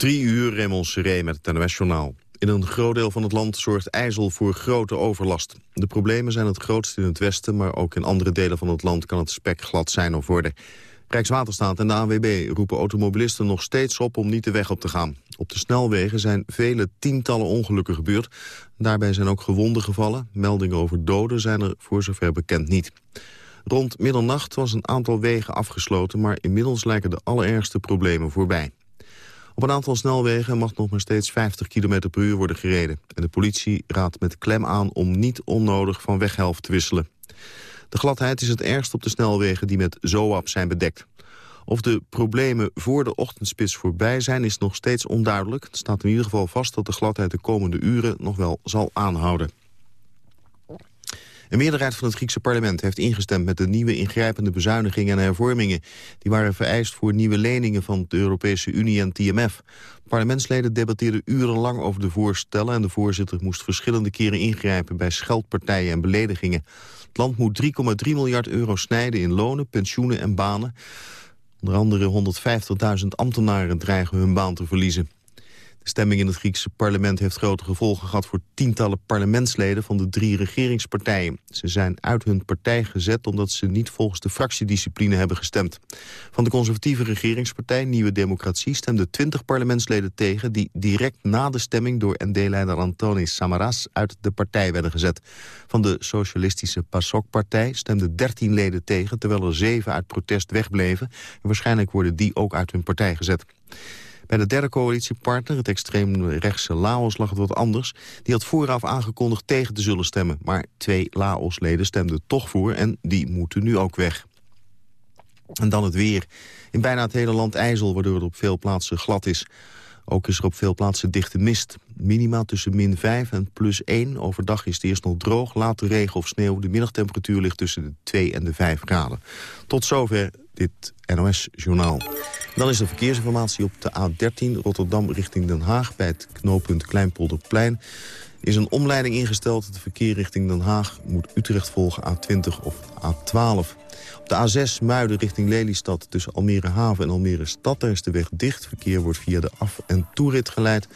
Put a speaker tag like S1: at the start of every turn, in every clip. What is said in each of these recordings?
S1: Drie uur Raymond met het NOS-journaal. In een groot deel van het land zorgt IJssel voor grote overlast. De problemen zijn het grootst in het westen... maar ook in andere delen van het land kan het spek glad zijn of worden. Rijkswaterstaat en de ANWB roepen automobilisten nog steeds op om niet de weg op te gaan. Op de snelwegen zijn vele tientallen ongelukken gebeurd. Daarbij zijn ook gewonden gevallen. Meldingen over doden zijn er voor zover bekend niet. Rond middernacht was een aantal wegen afgesloten... maar inmiddels lijken de allerergste problemen voorbij. Op een aantal snelwegen mag nog maar steeds 50 km per uur worden gereden. En de politie raadt met klem aan om niet onnodig van weghelft te wisselen. De gladheid is het ergst op de snelwegen die met ZOAP zijn bedekt. Of de problemen voor de ochtendspits voorbij zijn is nog steeds onduidelijk. Het staat in ieder geval vast dat de gladheid de komende uren nog wel zal aanhouden. Een meerderheid van het Griekse parlement heeft ingestemd met de nieuwe ingrijpende bezuinigingen en hervormingen. Die waren vereist voor nieuwe leningen van de Europese Unie en TMF. Parlementsleden debatteerden urenlang over de voorstellen en de voorzitter moest verschillende keren ingrijpen bij scheldpartijen en beledigingen. Het land moet 3,3 miljard euro snijden in lonen, pensioenen en banen. Onder andere 150.000 ambtenaren dreigen hun baan te verliezen. De stemming in het Griekse parlement heeft grote gevolgen gehad... voor tientallen parlementsleden van de drie regeringspartijen. Ze zijn uit hun partij gezet omdat ze niet volgens de fractiediscipline hebben gestemd. Van de conservatieve regeringspartij Nieuwe Democratie... stemden 20 parlementsleden tegen... die direct na de stemming door ND-leider Antonis Samaras... uit de partij werden gezet. Van de socialistische PASOK-partij stemden 13 leden tegen... terwijl er zeven uit protest wegbleven. En waarschijnlijk worden die ook uit hun partij gezet. Bij de derde coalitiepartner, het extreemrechtse Laos, lag het wat anders. Die had vooraf aangekondigd tegen te zullen stemmen. Maar twee Laos-leden stemden toch voor en die moeten nu ook weg. En dan het weer. In bijna het hele land ijzel, waardoor het op veel plaatsen glad is. Ook is er op veel plaatsen dichte mist. Minima tussen min 5 en plus 1. Overdag is het eerst nog droog, later regen of sneeuw. De middagtemperatuur ligt tussen de 2 en de 5 graden. Tot zover dit NOS-journaal. Dan is de verkeersinformatie op de A13 Rotterdam richting Den Haag... bij het knooppunt Kleinpolderplein is een omleiding ingesteld. Het verkeer richting Den Haag moet Utrecht volgen A20 of A12. Op de A6 Muiden richting Lelystad tussen Almere Haven en Almere Stad... daar is de weg dicht. Verkeer wordt via de af- en toerit geleid.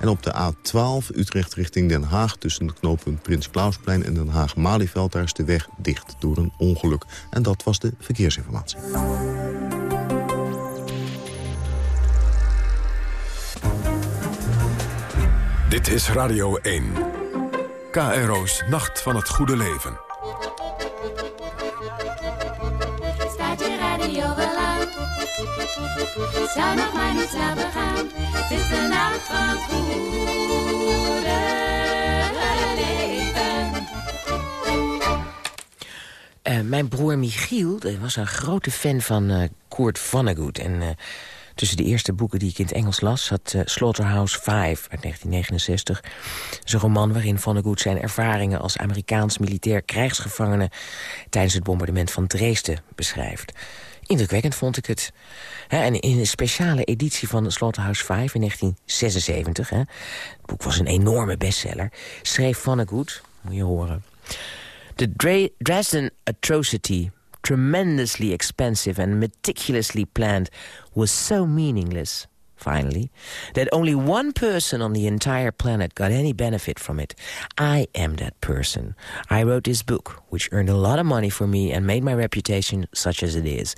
S1: En op de A12 Utrecht richting Den Haag... tussen het knooppunt Prins Klausplein en Den Haag-Malieveld... daar is de weg dicht door een ongeluk. En dat was de verkeersinformatie.
S2: Dit is Radio 1. KRO's Nacht van het Goede Leven.
S3: Zou nog maar niet snel begaan. Het is de nacht van goede leven.
S4: Uh, mijn broer Michiel was een grote fan van uh, Kurt Vonnegut. En uh, tussen de eerste boeken die ik in het Engels las... zat Slaughterhouse 5 uit 1969. Dat een roman waarin Vonnegut zijn ervaringen... als Amerikaans militair krijgsgevangene... tijdens het bombardement van Dresden beschrijft. Indrukwekkend vond ik het. en in een speciale editie van Slaughterhouse 5 in 1976... He, het boek was een enorme bestseller... schreef Vonnegut, moet je horen... The Dresden atrocity, tremendously expensive and meticulously planned, was so meaningless, finally, that only one person on the entire planet got any benefit from it. I am that person. I wrote this book, which earned a lot of money for me and made my reputation such as it is.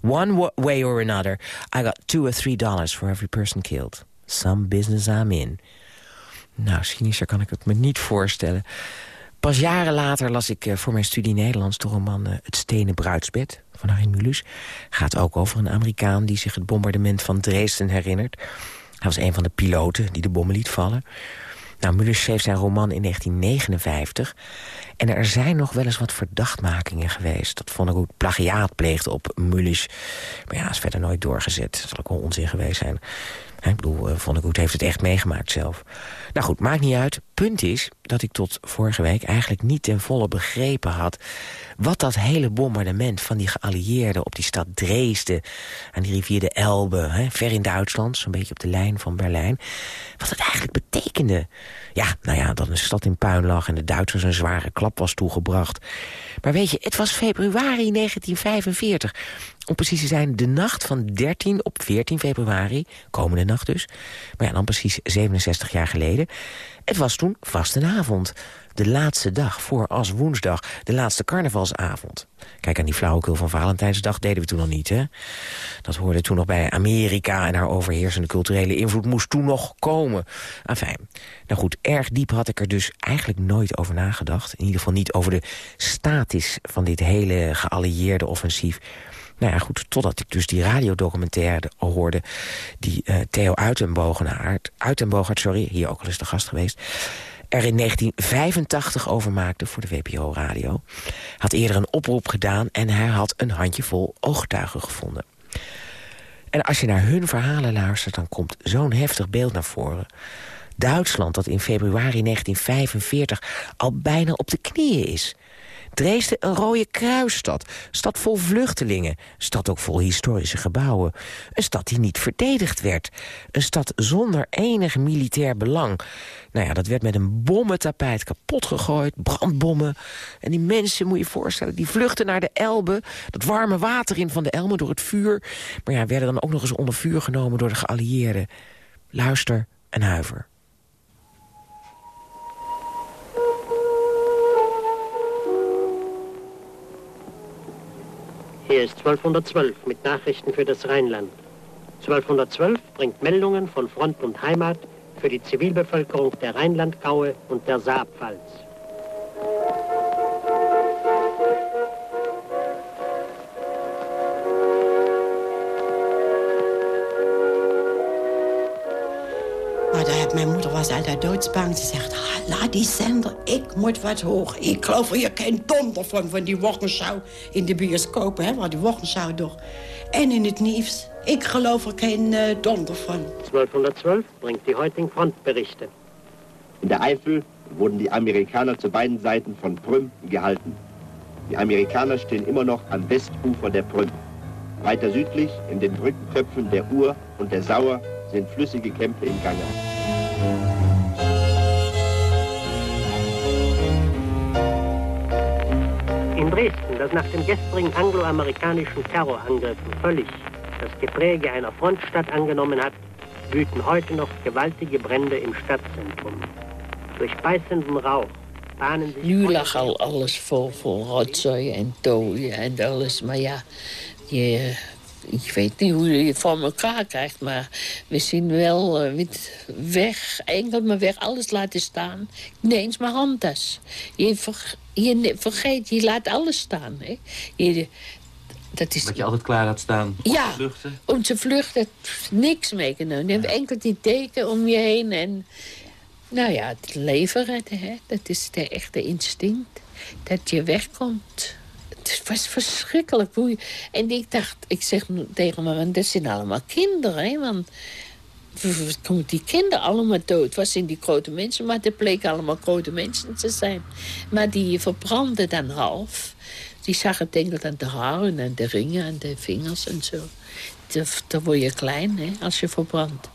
S4: One way or another, I got two or three dollars for every person killed. Some business I'm in. Nou, cynischer kan ik het me niet voorstellen. Pas jaren later las ik voor mijn studie Nederlands de roman Het Stenen Bruidsbed van Harry Mulus. Gaat ook over een Amerikaan die zich het bombardement van Dresden herinnert. Hij was een van de piloten die de bommen liet vallen. Nou, Mulus schreef zijn roman in 1959. En er zijn nog wel eens wat verdachtmakingen geweest. Dat vond ik plagiaat pleegde op Mullis. Maar ja, is verder nooit doorgezet. Dat zal ook wel onzin geweest zijn. Ik bedoel, Vonnegut heeft het echt meegemaakt zelf. Nou goed, maakt niet uit. Punt is dat ik tot vorige week eigenlijk niet ten volle begrepen had... wat dat hele bombardement van die geallieerden op die stad Dresden... aan die rivier de Elbe, hè, ver in Duitsland, zo'n beetje op de lijn van Berlijn... wat dat eigenlijk betekende. Ja, nou ja, dat een stad in puin lag en de Duitsers een zware klap was toegebracht. Maar weet je, het was februari 1945. Om precies te zijn de nacht van 13 op 14 februari, komende nacht dus. Maar ja, dan precies 67 jaar geleden. Het was toen vastenavond. De laatste dag voor als woensdag, de laatste carnavalsavond. Kijk, aan die flauwekul van Valentijnsdag deden we toen nog niet, hè? Dat hoorde toen nog bij Amerika en haar overheersende culturele invloed moest toen nog komen. Enfin, nou goed, erg diep had ik er dus eigenlijk nooit over nagedacht. In ieder geval niet over de status van dit hele geallieerde offensief. Nou ja, goed, totdat ik dus die radiodocumentaire hoorde... die uh, Theo Uitenbogenaard, Uitenbogaert, sorry, hier ook al eens de gast geweest... er in 1985 over maakte voor de WPO-radio. Had eerder een oproep gedaan en hij had een handjevol ooggetuigen gevonden. En als je naar hun verhalen luistert, dan komt zo'n heftig beeld naar voren... Duitsland, dat in februari 1945 al bijna op de knieën is. Dresden een rode kruisstad. Stad vol vluchtelingen. Stad ook vol historische gebouwen. Een stad die niet verdedigd werd. Een stad zonder enig militair belang. Nou ja, dat werd met een bommentapijt kapot gegooid. Brandbommen. En die mensen, moet je je voorstellen, die vluchten naar de Elbe. Dat warme water in van de Elbe door het vuur. Maar ja, werden dan ook nog eens onder vuur genomen door de geallieerden. Luister en huiver.
S5: Hier ist 1212 mit Nachrichten für das Rheinland. 1212 bringt Meldungen von Front und Heimat für die Zivilbevölkerung der Rheinland-Gaue und der Saarpfalz.
S6: Mijn moeder was altijd doodsbang. Ze zegt, ah, laat die zender, ik moet wat hoog. Ik geloof hier geen donder van, van die wochenshow in de bioscoop, hè, waar die wochenshow door. En in het nieuws. Ik geloof er geen uh, donder van.
S5: 1212 bringt die heutigen Frontberichte.
S7: In der Eifel wurden die Amerikaner zu beiden Seiten von Prüm gehalten. Die Amerikaner stehen immer noch am Westufer der Prüm. Weiter südlich, in den Brückenköpfen der Ur und der Sauer, sind flüssige Kämpfe im Gange.
S5: In Dresden, das nach den gestrigen angloamerikanischen Terrorangriffen völlig das Gepräge einer Frontstadt angenommen hat, wüten heute noch gewaltige Brände im Stadtzentrum. Durch beißenden Rauch bahnen sich...
S8: Nu lag al alles vol, vol rotzooi en dooien en alles, maar ja, je ik weet niet hoe je het voor elkaar krijgt, maar we zien wel uh, weg, enkel maar weg, alles laten staan. Nee eens mijn handtas. Je, je vergeet, je laat alles staan. Hè. Je,
S9: dat, is... dat je altijd klaar had staan
S8: om ja, te vluchten? om te vluchten. Niks meegenomen. Je hebt enkel die teken om je heen. En, nou ja, het leven redden, hè. dat is de echte instinct. Dat je wegkomt het was verschrikkelijk. En ik dacht, ik zeg tegen me, dat zijn allemaal kinderen. Hè? Want komen die kinderen allemaal dood? Was in die grote mensen, maar het bleken allemaal grote mensen te zijn. Maar die verbrandden dan half. Die zag het denk aan de haren en de ringen en de vingers en zo. Dan word je klein hè, als je verbrandt.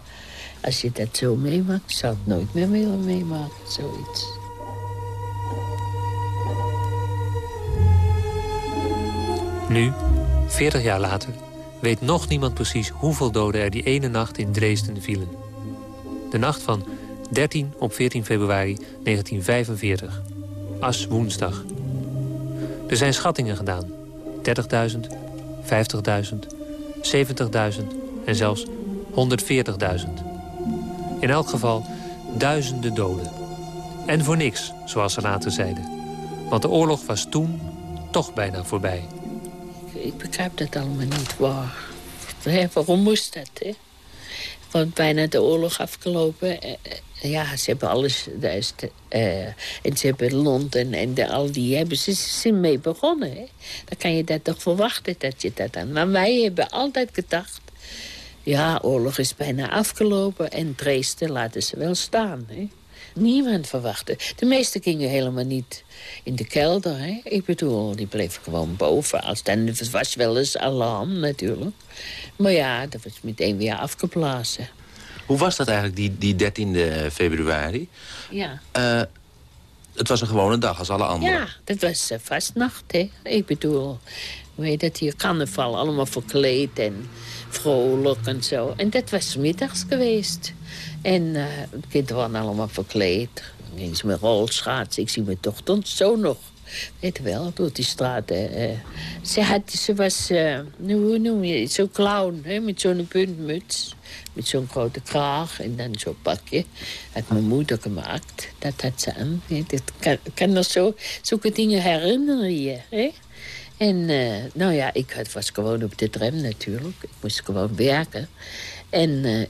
S8: Als je dat zo meemaakt, zou het nooit meer willen meemaken, zoiets.
S9: Nu, 40 jaar later, weet nog niemand precies hoeveel doden er die ene nacht in Dresden vielen. De nacht van 13 op 14 februari 1945. As woensdag. Er zijn schattingen gedaan. 30.000, 50.000, 70.000 en zelfs 140.000. In elk geval duizenden doden. En voor niks, zoals ze later zeiden. Want de oorlog was toen toch bijna voorbij
S8: ik begrijp dat allemaal niet. Waar. waarom moest dat? Want bijna de oorlog afgelopen. Eh, eh, ja, ze hebben alles. Uh, en ze hebben Londen en de, al die hebben ze, zijn mee begonnen. Dan kan je dat toch verwachten dat je dat dan. Maar wij hebben altijd gedacht. Ja, oorlog is bijna afgelopen en Dresden laten ze wel staan. Hè? Niemand verwachtte. De meesten gingen helemaal niet in de kelder. Hè? Ik bedoel, die bleven gewoon boven. Als dan was wel eens alarm natuurlijk. Maar ja, dat was meteen weer afgeblazen.
S10: Hoe was dat eigenlijk, die, die 13 februari?
S8: Ja.
S10: Uh, het was een gewone dag als alle anderen.
S8: Ja, dat was uh, vastnacht, hè. Ik bedoel, heet dat hier, carnaval. Allemaal verkleed en vrolijk en zo. En dat was middags geweest. En uh, de kinderen waren allemaal verkleed. Dan gingen ze met rolschaatsen. Ik zie mijn dochter zo nog. Weet wel, door die straat. Uh, ze, had, ze was, uh, hoe noem je het, zo'n clown, hè, met zo'n puntmuts. Met zo'n grote kraag en dan zo'n pakje. Had mijn moeder gemaakt. Dat had ze aan. Dat kan, nog zo, zulke dingen herinneren je. Hè? En uh, nou ja, ik was gewoon op de tram natuurlijk. Ik moest gewoon werken. En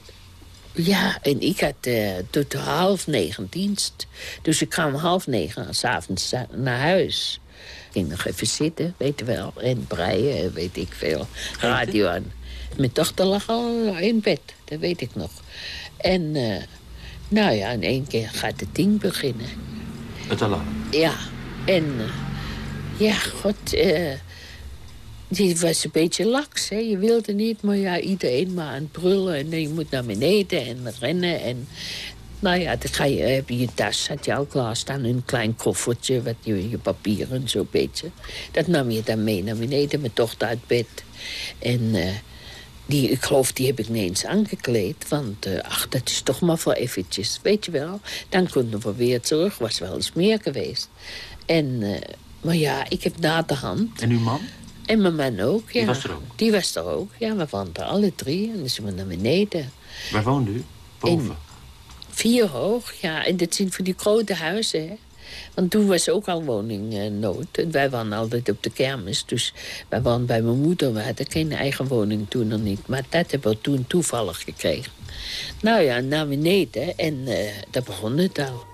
S8: ja, en ik had uh, tot half negen dienst. Dus ik kwam half negen s'avonds naar huis. Ik ging nog even zitten, weet je wel. En breien, weet ik veel. Radio aan. Mijn dochter lag al in bed, dat weet ik nog. En nou ja, in één keer gaat de ding beginnen.
S10: Het alarm?
S8: Ja, en... Ja, god, die was een beetje laks. Hè. Je wilde niet, maar ja, iedereen maar aan het brullen. En je moet naar beneden en rennen. En nou ja, dan ga je, heb je tas, had je al klaarstaan. Een klein koffertje, wat je, je papieren, zo'n beetje. Dat nam je dan mee naar beneden, mijn dochter uit bed. En uh, die, ik geloof, die heb ik niet eens aangekleed. Want, uh, ach, dat is toch maar voor eventjes, weet je wel. Dan konden we weer terug, was wel eens meer geweest. En... Uh, maar ja, ik heb na de hand...
S10: En uw man?
S8: En mijn man ook, ja.
S10: Die was er ook?
S8: Die was er ook, ja. We woonden er alle drie. En zijn we naar beneden.
S10: Waar woonde u? Boven?
S8: In vier hoog, ja. En dat zijn voor die grote huizen, hè. Want toen was ook al woningnood. En wij waren altijd op de kermis. Dus wij waren bij mijn moeder. We hadden geen eigen woning toen nog niet. Maar dat hebben we toen toevallig gekregen. Nou ja, naar beneden. En uh, daar begon het al.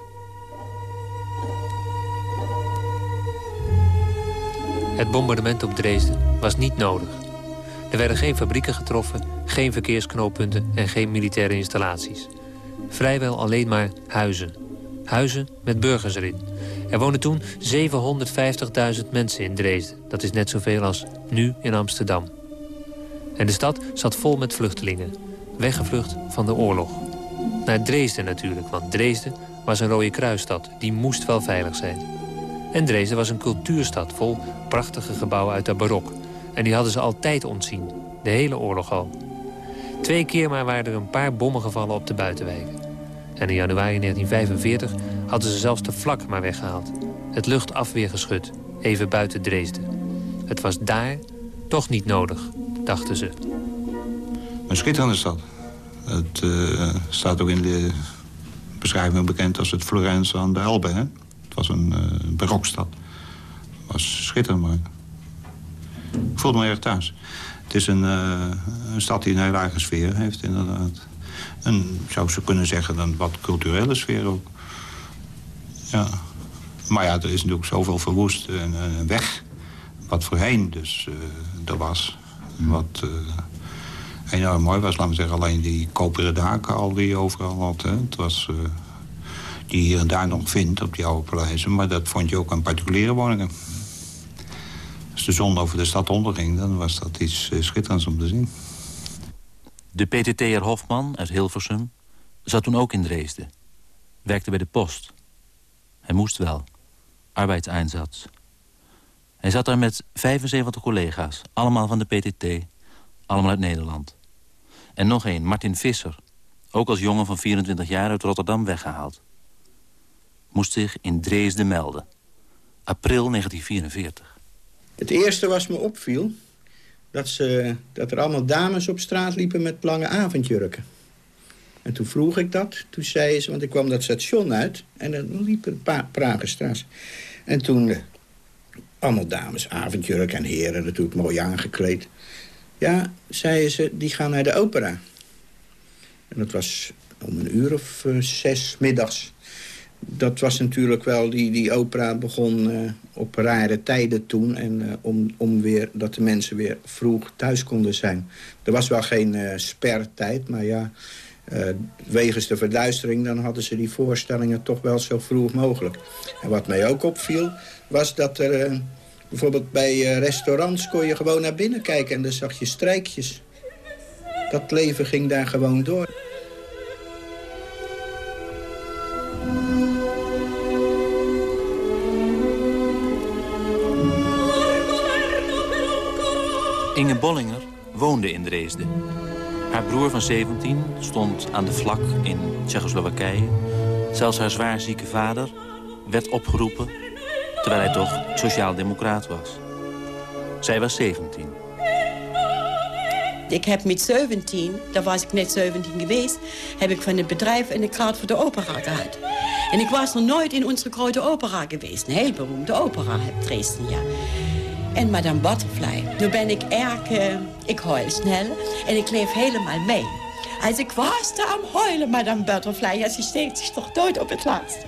S9: Het bombardement op Dresden was niet nodig. Er werden geen fabrieken getroffen, geen verkeersknooppunten en geen militaire installaties. Vrijwel alleen maar huizen. Huizen met burgers erin. Er woonden toen 750.000 mensen in Dresden. Dat is net zoveel als nu in Amsterdam. En de stad zat vol met vluchtelingen. Weggevlucht van de oorlog. Naar Dresden natuurlijk, want Dresden was een Rode Kruisstad. Die moest wel veilig zijn. En Dresden was een cultuurstad vol prachtige gebouwen uit de barok. En die hadden ze altijd ontzien, de hele oorlog al. Twee keer maar waren er een paar bommen gevallen op de buitenwijken. En in januari 1945 hadden ze zelfs de vlak maar weggehaald. Het luchtafweergeschut, even buiten Dresden. Het was daar toch niet nodig, dachten ze.
S11: Een schitterende stad. Het uh, staat ook in de beschrijving bekend als het Florence aan de Elbe. Hè? Was een uh, barokstad. Het was schitterend mooi. Ik voelde me erg thuis. Het is een, uh, een stad die een hele eigen sfeer heeft, inderdaad. En zou ze kunnen zeggen, een wat culturele sfeer ook. Ja. Maar ja, er is natuurlijk zoveel verwoest en, weg. Wat voorheen dus uh, er was. Wat uh, enorm mooi was, laten we zeggen. Alleen die koperen daken al die je overal had. Hè. Het was, die hier en daar nog vindt op die oude paleizen. Maar dat vond je ook aan particuliere woningen. Als de zon over de stad onderging, dan was dat iets schitterends om te zien.
S10: De PTT'er Hofman uit Hilversum zat toen ook in Dresden. Werkte bij de post. Hij moest wel. Arbeidseinsatz. Hij zat daar met 75 collega's. Allemaal van de PTT. Allemaal uit Nederland. En nog één, Martin Visser. Ook als jongen van 24 jaar uit Rotterdam weggehaald. Moest zich in Dresden melden. April 1944.
S12: Het eerste wat me opviel... Dat, ze, dat er allemaal dames op straat liepen met lange avondjurken. En toen vroeg ik dat. Toen zei ze, want ik kwam dat station uit. En dan liep een paar Pragenstraat. En toen uh, allemaal dames, avondjurk en heren natuurlijk mooi aangekleed. Ja, zeiden ze, die gaan naar de opera. En dat was om een uur of uh, zes middags. Dat was natuurlijk wel, die, die opera begon uh, op rare tijden toen. En uh, om, om weer, dat de mensen weer vroeg thuis konden zijn. Er was wel geen uh, spertijd, maar ja... Wegens de verduistering, dan hadden ze die voorstellingen toch wel zo vroeg mogelijk. En wat mij ook opviel, was dat er bijvoorbeeld bij restaurants kon je gewoon naar binnen kijken en dan zag je strijkjes. Dat leven ging daar gewoon door.
S10: Inge Bollinger woonde in Dresden. Haar broer van 17 stond aan de vlak in Tsjechoslowakije. Zelfs haar zwaar zieke vader werd opgeroepen... terwijl hij toch sociaal-democraat was. Zij was 17.
S6: Ik heb met 17, daar was ik net 17 geweest... heb ik van het bedrijf een kaart voor de opera gehad. En ik was nog nooit in onze grote opera geweest. Een heel beroemde opera, Dresden, ja. En Madame Butterfly. Nu ben ik erg... Uh, ik huil snel en ik leef helemaal mee. Als ik was am huilen, Madame Butterfly... ja, ze steekt zich toch dood op het laatste.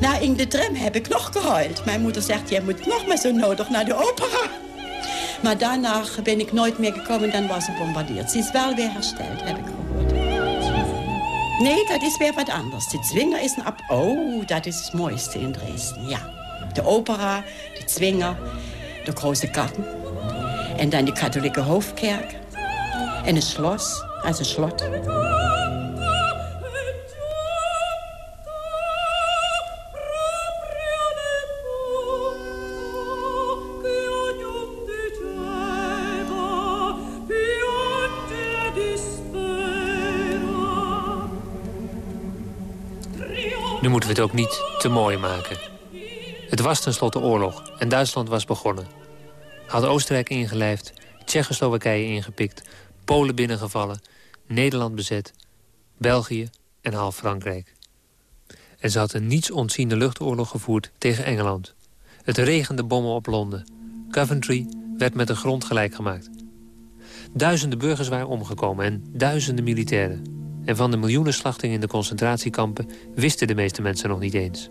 S6: Na in de tram heb ik nog gehuild. Mijn moeder zegt, jij moet nog maar zo nodig naar de opera. Maar daarna ben ik nooit meer gekomen, dan was ze bombardeerd. Ze is wel weer hersteld, heb ik gehoord. Nee, dat is weer wat anders. De zwinger is een... Ab oh, dat is het mooiste in Dresden, ja. De opera, de zwinger, de grote karten. En dan de katholieke hoofdkerk. En een slos, als een slot.
S9: Nu moeten we het ook niet te mooi maken. Het was tenslotte oorlog en Duitsland was begonnen. Had Oostenrijk ingelijfd, Tsjechoslowakije ingepikt... Polen binnengevallen, Nederland bezet, België en half Frankrijk. En ze had een niets ontziende luchtoorlog gevoerd tegen Engeland. Het regende bommen op Londen. Coventry werd met de grond gelijk gemaakt. Duizenden burgers waren omgekomen en duizenden militairen. En van de miljoenen slachtingen in de concentratiekampen... wisten de meeste mensen nog niet eens.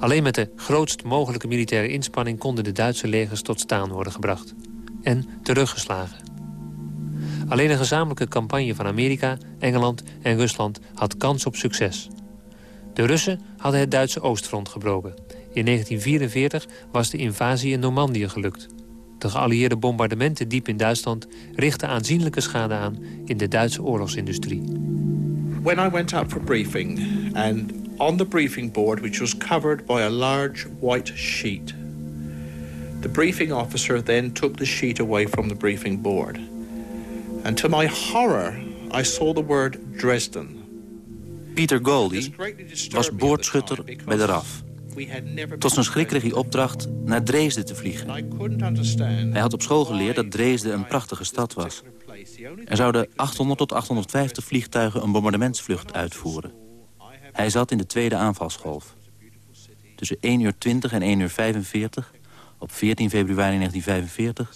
S9: Alleen met de grootst mogelijke militaire inspanning... konden de Duitse legers tot staan worden gebracht. En teruggeslagen. Alleen een gezamenlijke campagne van Amerika, Engeland en Rusland... had kans op succes. De Russen hadden het Duitse oostfront gebroken. In 1944 was de invasie in Normandië gelukt. De geallieerde bombardementen diep in Duitsland richtten aanzienlijke schade aan in de Duitse oorlogsindustrie.
S13: When I went up for briefing and on the briefing board which was covered by a large white sheet the briefing officer then took the sheet away from the briefing board. And to my horror I saw the word Dresden.
S10: Peter Goldie was boordschutter bij de RAF. Tot zijn schrik kreeg hij opdracht naar Dresden te vliegen. Hij had op school geleerd dat Dresden een prachtige stad was. Er zouden 800 tot 850 vliegtuigen een bombardementsvlucht uitvoeren. Hij zat in de tweede aanvalsgolf. Tussen 1 uur 20 en 1 uur 45, op 14 februari 1945,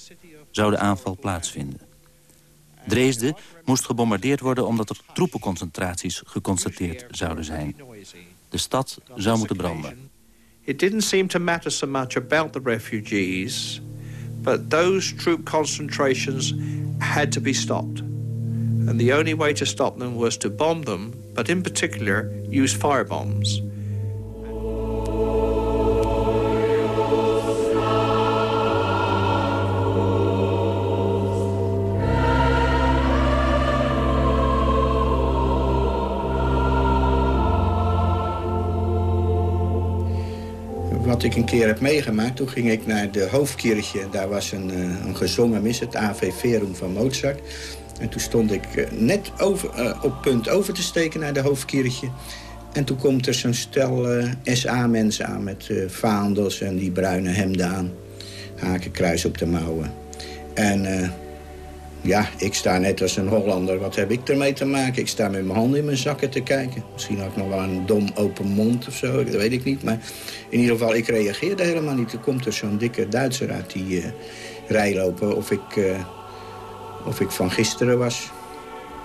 S10: zou de aanval plaatsvinden. Dresden moest gebombardeerd worden omdat er troepenconcentraties geconstateerd zouden zijn. De stad zou moeten branden.
S13: it didn't seem to matter so much about the refugees, but those troop concentrations had to be stopped. And the only way to stop them was to bomb them, but in particular, use fire bombs.
S12: wat ik een keer heb meegemaakt, toen ging ik naar de hoofdkirche. Daar was een, uh, een gezongen mis, het Ave Verum van Mozart. En toen stond ik uh, net over, uh, op punt over te steken naar de hoofdkirche. En toen komt er zo'n stel SA-mensen aan met vaandels en die bruine hemden aan. Hakenkruis op de mouwen. En ja, ik sta net als een Hollander. Wat heb ik ermee te maken? Ik sta met mijn handen in mijn zakken te kijken. Misschien had ik nog wel een dom open mond of zo, dat weet ik niet. Maar in ieder geval, ik reageerde helemaal niet. Er komt er zo'n dikke Duitser uit die uh, rij lopen of ik, uh, of ik van gisteren was.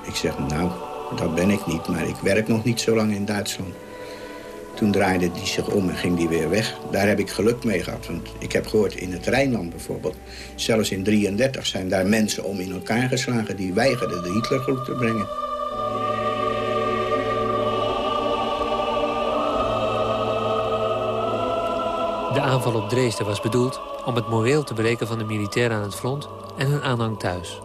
S12: Ik zeg, nou, dat ben ik niet, maar ik werk nog niet zo lang in Duitsland. Toen draaide die zich om en ging die weer weg. Daar heb ik geluk mee gehad. Want ik heb gehoord in het Rijnland bijvoorbeeld... zelfs in 33 zijn daar mensen om in elkaar geslagen... die weigerden de Hitlergroep te brengen.
S9: De aanval op Dresden was bedoeld om het moreel te breken van de militairen aan het front en hun aanhang thuis.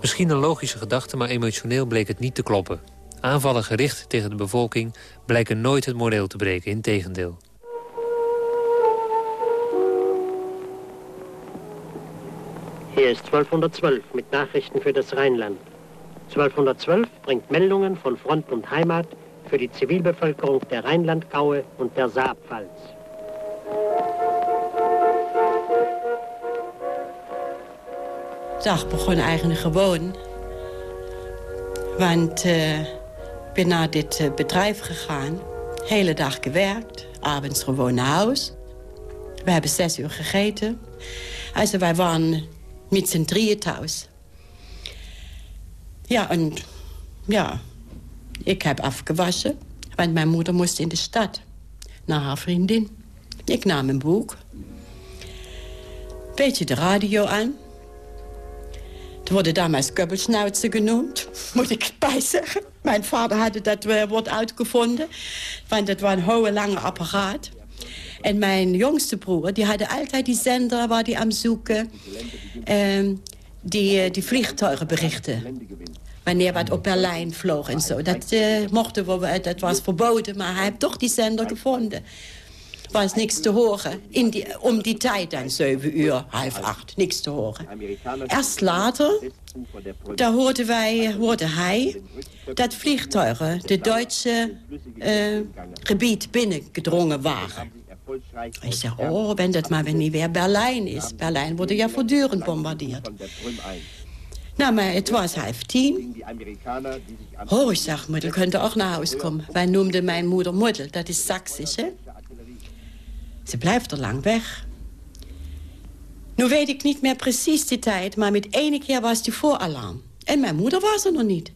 S9: Misschien een logische gedachte, maar emotioneel bleek het niet te kloppen. Aanvallen gericht tegen de bevolking blijken nooit het moreel te breken, in tegendeel.
S5: Hier ist 1212 mit Nachrichten für das Rheinland. 1212 bringt Meldungen von Front und Heimat für die Zivilbevölkerung der Rheinlandgaue und der Saarpfalz.
S6: Dag begon eigenlijk gewoon. Want eh, ik ben naar dit eh, bedrijf gegaan. Hele dag gewerkt. Avonds gewoon naar huis. We hebben zes uur gegeten. Also wij waren met z'n drieën thuis. Ja, en ja, ik heb afgewassen. Want mijn moeder moest in de stad. Naar haar vriendin. Ik nam een boek. Beetje de radio aan. Worden damals Goebbelsnauze genoemd, moet ik bij zeggen. Mijn vader had dat uh, woord uitgevonden, want het was een hoge, lange apparaat. En mijn jongste broer, die had altijd die zender waar die aan zoeken... Uh, die, uh, die vliegtuigenberichten. Wanneer wat op Berlijn vloog en zo. Dat uh, mochten we, dat was verboden, maar hij heeft toch die zender gevonden was niks te horen. In die, om die tijd dan, zeven uur, half acht, niks te horen. Eerst later, daar hoorden wij, hoorde hij... dat vliegtuigen de Duitse uh, gebied binnengedrongen waren. Ik zeg, oh, ben dat maar niet weer Berlijn is. Berlijn wordt ja voortdurend bombardeerd. Nou, maar het was half tien. Oh, ik zeg, moeder, kunt ook naar huis komen. Wij noemden mijn moeder Moedel, dat is Saxisch, hè? Ze blijft er lang weg. Nu weet ik niet meer precies die tijd... maar met ene keer was die voeralarm. En mijn moeder was er nog niet.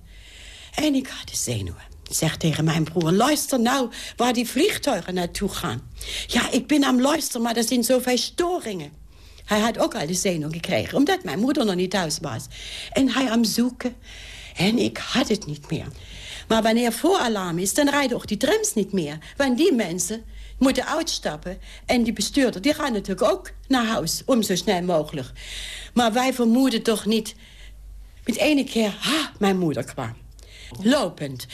S6: En ik had de zenuwen. Ik zeg tegen mijn broer, luister nou waar die vliegtuigen naartoe gaan. Ja, ik ben aan luisteren, maar er zijn zoveel storingen. Hij had ook al de zenuw gekregen, omdat mijn moeder nog niet thuis was. En hij aan zoeken. En ik had het niet meer. Maar wanneer voeralarm is, dan rijden ook die trams niet meer. Want die mensen moeten uitstappen. En die bestuurder, die gaan natuurlijk ook naar huis, om zo snel mogelijk. Maar wij vermoeden toch niet... Met ene keer, ha, mijn moeder kwam. Lopend.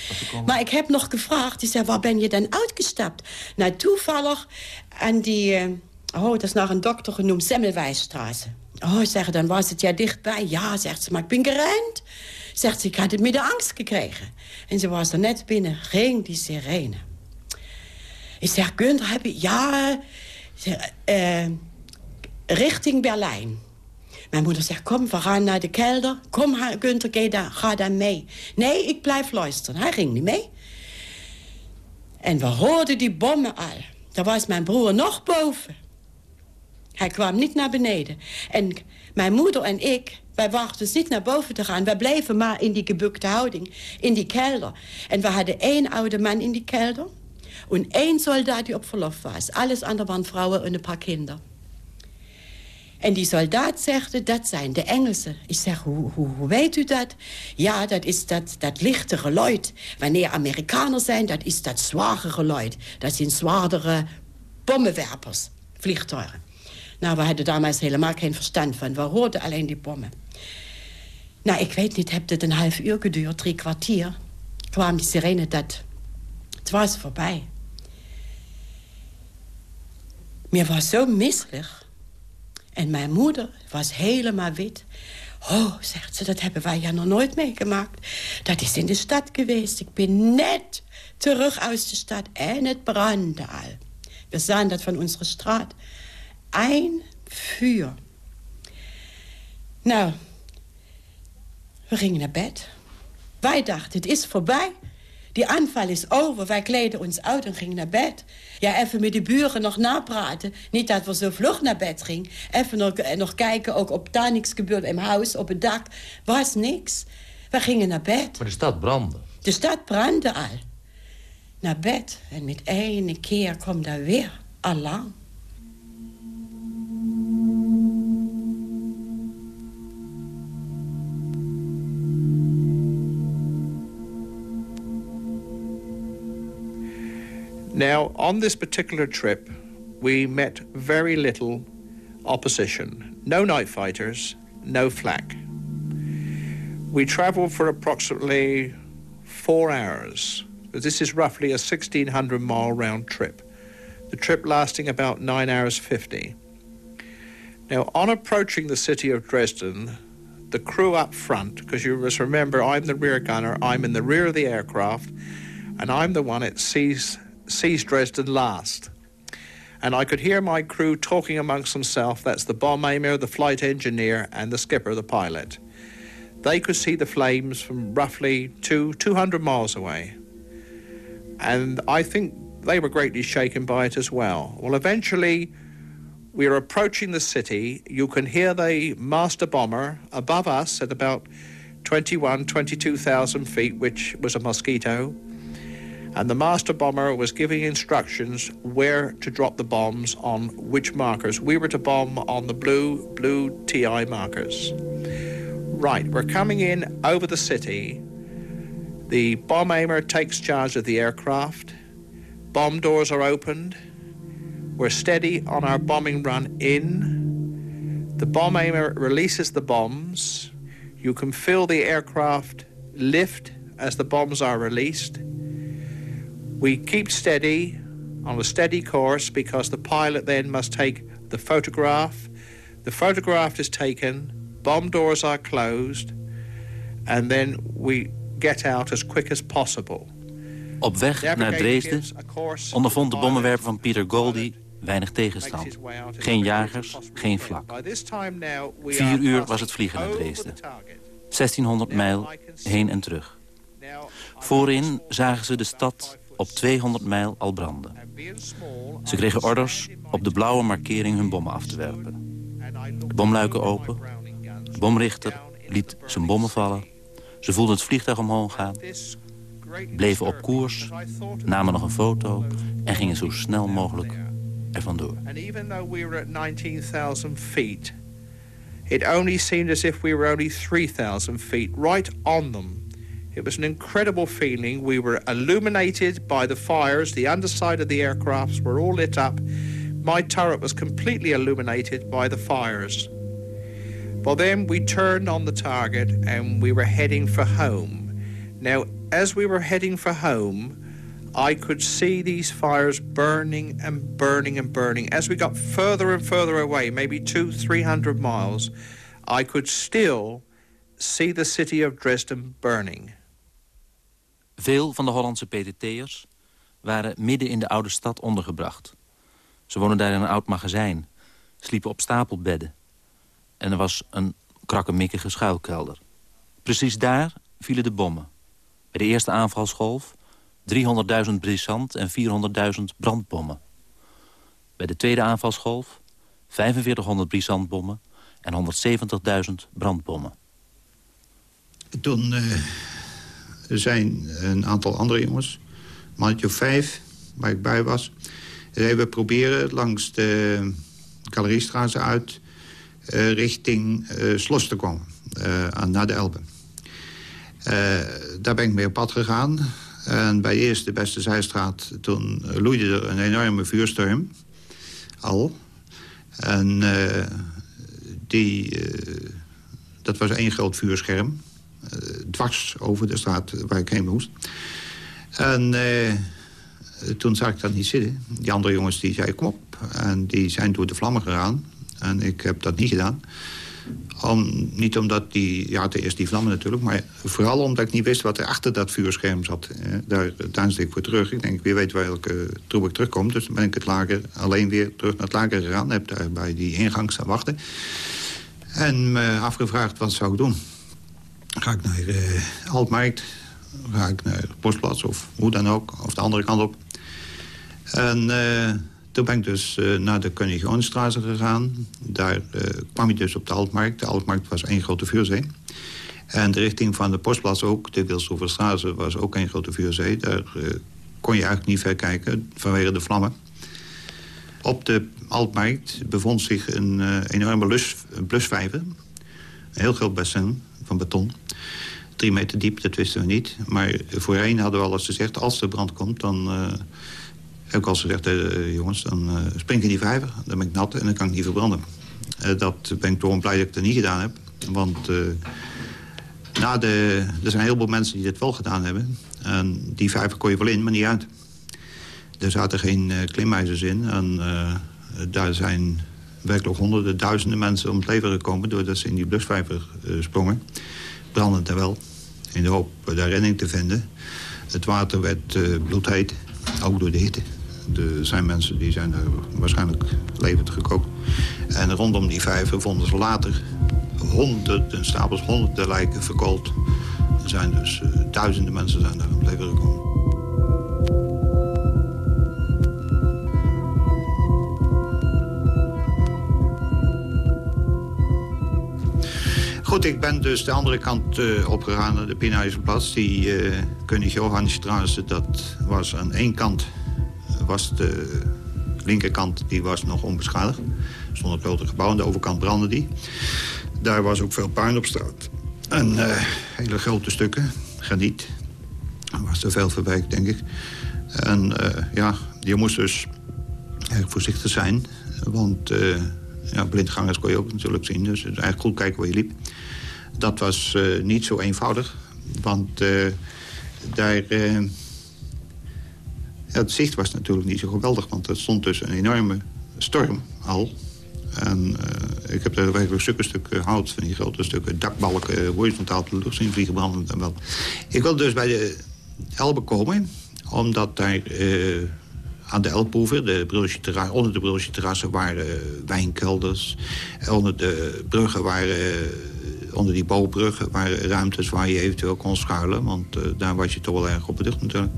S6: Maar ik heb nog gevraagd, die zei, waar ben je dan uitgestapt? Nou, toevallig aan die... Uh, oh, dat is naar een dokter genoemd, Semmelweisstraße. Oh, zeg, dan was het ja dichtbij. Ja, zegt ze, maar ik ben gerend. Zegt ze, ik had het met de angst gekregen. En ze was er net binnen, ging die sirene. Ik zeg, Gunther, heb je... Ja, uh, richting Berlijn. Mijn moeder zegt, kom, we gaan naar de kelder. Kom, Gunther, ga daar mee. Nee, ik blijf luisteren. Hij ging niet mee. En we hoorden die bommen al. Daar was mijn broer nog boven. Hij kwam niet naar beneden. En mijn moeder en ik, wij wachten dus niet naar boven te gaan. Wij bleven maar in die gebukte houding, in die kelder. En we hadden één oude man in die kelder. En één soldaat die op verlof was. Alles andere waren vrouwen en een paar kinderen. En die soldaat zegt, dat zijn de Engelsen. Ik zeg, hoe, weet u dat? Ja, dat is dat, dat lichte geluid. Wanneer Amerikaners zijn, dat is dat zware geluid. Dat zijn zwaardere bommenwerpers, vliegtuigen. Nou, we hadden damals helemaal geen verstand van. We hoorden alleen die bommen. Nou, ik weet niet, heeft het een half uur geduurd, drie kwartier. Kwam die sirene, dat... Het was voorbij. Mir was zo misselijk. En mijn moeder was helemaal wit. Oh, zegt ze, dat hebben wij ja nog nooit meegemaakt. Dat is in de stad geweest. Ik ben net terug uit de stad en het brandde al. We zagen dat van onze straat. Een vuur. Nou, we gingen naar bed. Wij dachten, het is voorbij. Die aanval is over. Wij kleden ons uit en gingen naar bed. Ja, even met de buren nog napraten. Niet dat we zo vlug naar bed gingen. Even nog, eh, nog kijken, ook op daar niks gebeurde. Im huis, op het dak. Was niks. We gingen naar bed.
S14: Maar de stad brandde.
S6: De stad brandde al. Naar bed. En met ene keer kwam daar weer alarm.
S13: Now, on this particular trip, we met very little opposition. No night fighters, no flak. We traveled for approximately four hours. This is roughly a 1,600 mile round trip. The trip lasting about 9 hours 50. Now, on approaching the city of Dresden, the crew up front, because you must remember I'm the rear gunner, I'm in the rear of the aircraft, and I'm the one that sees, sees Dresden last. And I could hear my crew talking amongst themselves. That's the bomb aimer, the flight engineer, and the skipper, the pilot. They could see the flames from roughly two, 200 miles away. And I think they were greatly shaken by it as well. Well, eventually, we are approaching the city. You can hear the master bomber above us at about 21, 22,000 feet, which was a Mosquito. And the master bomber was giving instructions where to drop the bombs on which markers. We were to bomb on the blue, blue TI markers. Right, we're coming in over the city. The bomb aimer takes charge of the aircraft. Bomb doors are opened. We're steady on our bombing run in. The bomb aimer releases the bombs. You can feel the aircraft lift as the bombs are released. We keep steady on a steady course because the pilot then must take the photograph. The photograph is taken, bomb doors are closed, and then we get out as quick as possible.
S10: Op weg naar Dresden ondervond de bommenwerper van Peter Goldie weinig tegenstand. Geen jagers, geen vlak. Vier uur was het vliegen naar Dresden. 1600 mijl heen en terug. Voorin zagen ze de stad op 200 mijl al branden. Ze kregen orders op de blauwe markering hun bommen af te werpen. De bomluiken open. De bomrichter liet zijn bommen vallen. Ze voelden het vliegtuig omhoog gaan. Bleven op koers, namen nog een foto... en gingen zo snel mogelijk er vandoor.
S13: And even though we were at 19,000 feet... it only seemed as if we were only 3,000 feet, right on them. It was an incredible feeling. We were illuminated by the fires. The underside of the aircrafts were all lit up. My turret was completely illuminated by the fires. Well, then we turned on the target and we were heading for home. Now, as we were heading for home, I could see these fires burning and burning and burning. As we got further and further away, maybe two, three hundred miles, I could still see the city of Dresden burning.
S10: Veel van de Hollandse PTT'ers waren midden in de oude stad ondergebracht. Ze woonden daar in een oud magazijn, sliepen op stapelbedden. En er was een krakkemikkige schuilkelder. Precies daar vielen de bommen. Bij de eerste aanvalsgolf 300.000 brisant en 400.000 brandbommen. Bij de tweede aanvalsgolf 4500 brisantbommen en 170.000 brandbommen.
S11: Toen uh, zijn een aantal andere jongens, mannetje vijf, waar ik bij was... we proberen langs de Galeriestraat uit uh, richting uh, Slos te komen, naar de Elbe. daar ben ik mee op pad gegaan. En bij eerst de beste zijstraat, toen loeide er een enorme vuurstorm. Al. En die, dat was één groot vuurscherm. Uh, dwars over de straat waar ik heen moest. En toen zag ik dat niet zitten. Die andere jongens die zeiden kom op. En die zijn door de vlammen gegaan. En ik heb dat niet gedaan. Om, niet omdat die, ja, ten eerste die vlammen natuurlijk... maar vooral omdat ik niet wist wat er achter dat vuurscherm zat. Eh, daar, daar ik voor terug. Ik denk, wie weet welke troep ik terugkom. Dus ben ik het lager alleen weer terug naar het lager gegaan. Heb daar bij die ingang staan wachten. En me afgevraagd, wat zou ik doen? Ga ik naar uh, Altmarkt? Ga ik naar Postplaats of hoe dan ook? Of de andere kant op? En... Uh, toen ben ik dus uh, naar de Koninginnenstraat gegaan. Daar kwam ik dus op de Altmarkt. De Altmarkt was één grote vuurzee. En de richting van de postplaats ook, de Wilshoeverstraat, was ook één grote vuurzee. Daar kon je eigenlijk niet ver kijken vanwege de vlammen. Op de Altmarkt bevond zich een enorme lus, blusvijver. Een heel groot bassin van beton. Drie meter diep, dat wisten we niet. Maar voorheen hadden we al eens gezegd, als er brand komt... dan heb ik al gezegd, uh, jongens, dan uh, spring ik in die vijver. Dan ben ik nat en dan kan ik niet verbranden. Uh, dat ben ik toch blij dat ik dat niet gedaan heb. Want na de, er zijn heel veel mensen die dit wel gedaan hebben. En die vijver kon je wel in, maar niet uit. Er zaten geen klimijzers in. En daar zijn werkelijk honderden, duizenden mensen om het leven gekomen... doordat ze in die blusvijver uh, sprongen. Brandend en wel, in de hoop daar redding te vinden. Het water werd uh, bloedheet, ook door de hitte. Er zijn mensen die zijn er waarschijnlijk levend gekookt. En rondom die vijver vonden ze later honderden stapels, honderden lijken verkoold. Er zijn dus uh, duizenden mensen zijn daar om het leven gekomen. Goed, ik ben dus de andere kant uh, opgegaan naar de Pinhuizenplas. Die uh, König Johannesstraße, dat was aan één kant... was de linkerkant die was nog onbeschadigd. Er een grote gebouw, aan de overkant brandde die. Daar was ook veel puin op straat. En hele grote stukken, graniet. Er was er veel verwerkt, denk ik. En ja, je moest dus erg voorzichtig zijn. Want ja, blindgangers kon je ook natuurlijk zien. Dus eigenlijk goed kijken waar je liep. Dat was uh, niet zo eenvoudig. Want uh, daar... Ja, het zicht was natuurlijk niet zo geweldig. Want er stond dus een enorme storm al. En ik heb daar werkelijk stukken hout... van die grote stukken dakbalken horizontaal de lucht zien vliegen brandend en wel. Ik wilde dus bij de Elbe komen... omdat daar aan de Elpoever, de onder de terrassen waren wijnkelders. Onder de bruggen waren, onder die bouwbruggen waren ruimtes waar je eventueel kon schuilen. Want daar was je toch wel erg op beducht natuurlijk.